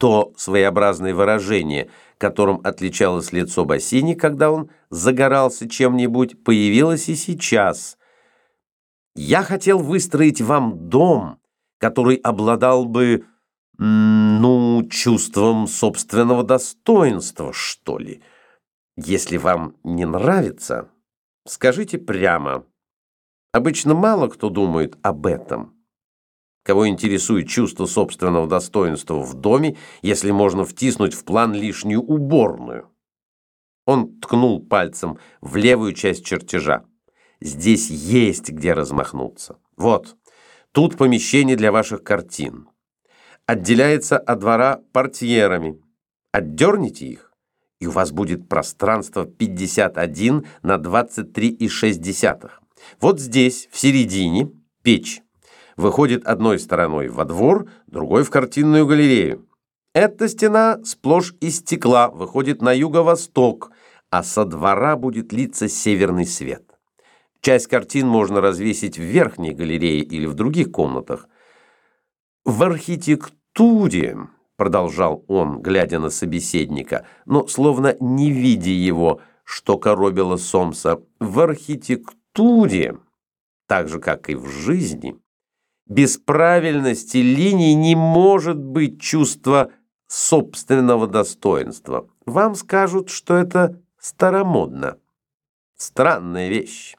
То своеобразное выражение, которым отличалось лицо Бассини, когда он загорался чем-нибудь, появилось и сейчас. «Я хотел выстроить вам дом, который обладал бы, ну, чувством собственного достоинства, что ли. Если вам не нравится, скажите прямо. Обычно мало кто думает об этом» кого интересует чувство собственного достоинства в доме, если можно втиснуть в план лишнюю уборную. Он ткнул пальцем в левую часть чертежа. Здесь есть где размахнуться. Вот, тут помещение для ваших картин. Отделяется от двора портьерами. Отдерните их, и у вас будет пространство 51 на 23,6. Вот здесь, в середине, печь выходит одной стороной во двор, другой в картинную галерею. Эта стена сплошь из стекла выходит на юго-восток, а со двора будет литься северный свет. Часть картин можно развесить в верхней галерее или в других комнатах. В архитектуре, продолжал он, глядя на собеседника, но словно не видя его, что коробило Сомса, в архитектуре, так же, как и в жизни, без правильности линий не может быть чувства собственного достоинства. Вам скажут, что это старомодно. Странная вещь.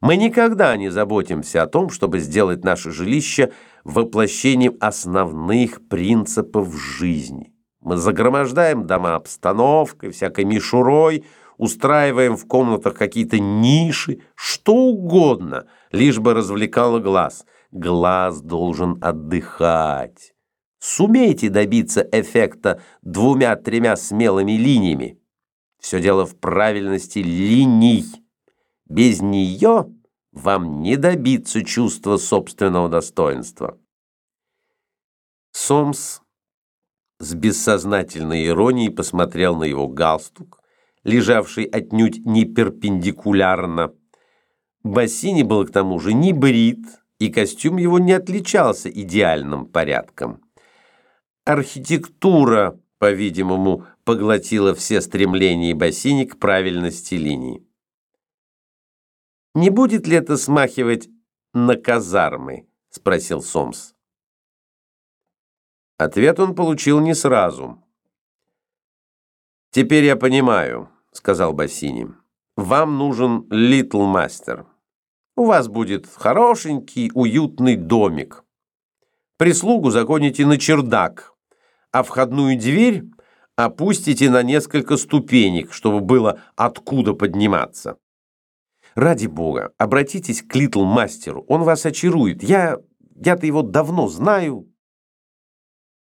Мы никогда не заботимся о том, чтобы сделать наше жилище воплощением основных принципов жизни. Мы загромождаем дома обстановкой, всякой мишурой, устраиваем в комнатах какие-то ниши, что угодно, лишь бы развлекало глаз – глаз должен отдыхать. Сумейте добиться эффекта двумя-тремя смелыми линиями. Все дело в правильности линий. Без нее вам не добиться чувства собственного достоинства. Сомс с бессознательной иронией посмотрел на его галстук, лежавший отнюдь не перпендикулярно. Бассини был к тому же не брит, и костюм его не отличался идеальным порядком. Архитектура, по-видимому, поглотила все стремления Бассини к правильности линий. «Не будет ли это смахивать на казармы?» — спросил Сомс. Ответ он получил не сразу. «Теперь я понимаю», — сказал Бассини. «Вам нужен Литл Мастер». У вас будет хорошенький, уютный домик. Прислугу загоните на чердак, а входную дверь опустите на несколько ступенек, чтобы было откуда подниматься. Ради бога, обратитесь к Литл Мастеру, он вас очарует. Я, я-то его давно знаю,